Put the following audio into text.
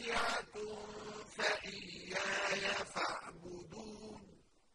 Yeah,